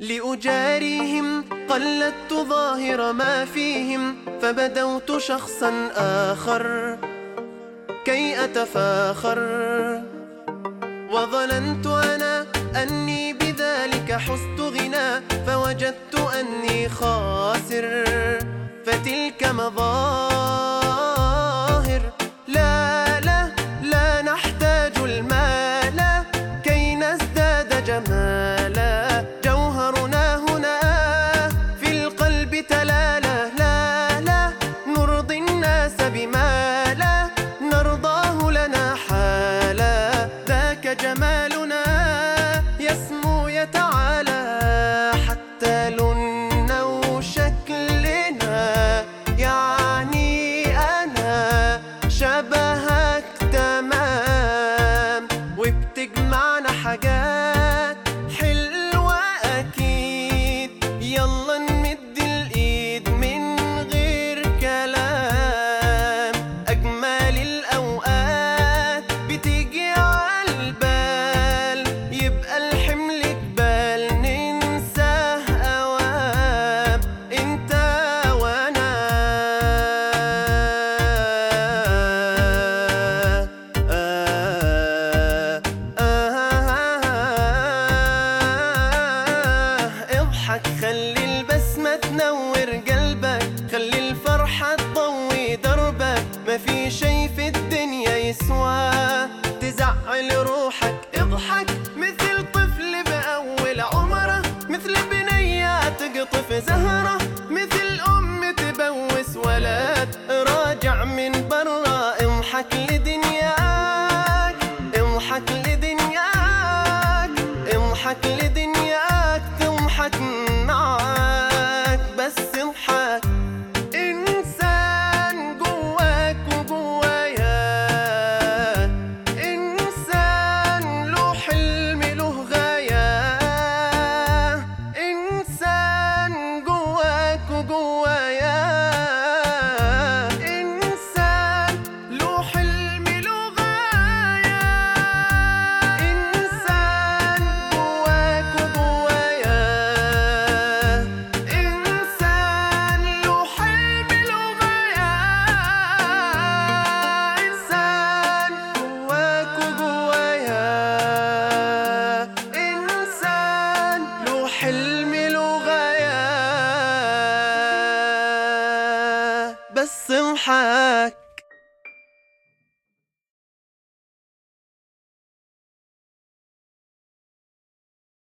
لأجاريهم قلدت ظاهر ما فيهم فبدوت شخصا آخر كي أتفاخر وظننت أنا أني بذلك حزت غنى فوجدت أني خاسر فتلك مظاهر حاجات اضحك خلي البسمة تنور قلبك خلي الفرحة تضوي دربك. ما في شي في الدنيا يسوى. تزعل روحك اضحك. مثل طفل بأول عمره مثل بنية تقطف زهرة. مثل أم تبوس ولد راجع من برا اضحك لدنياك. اضحك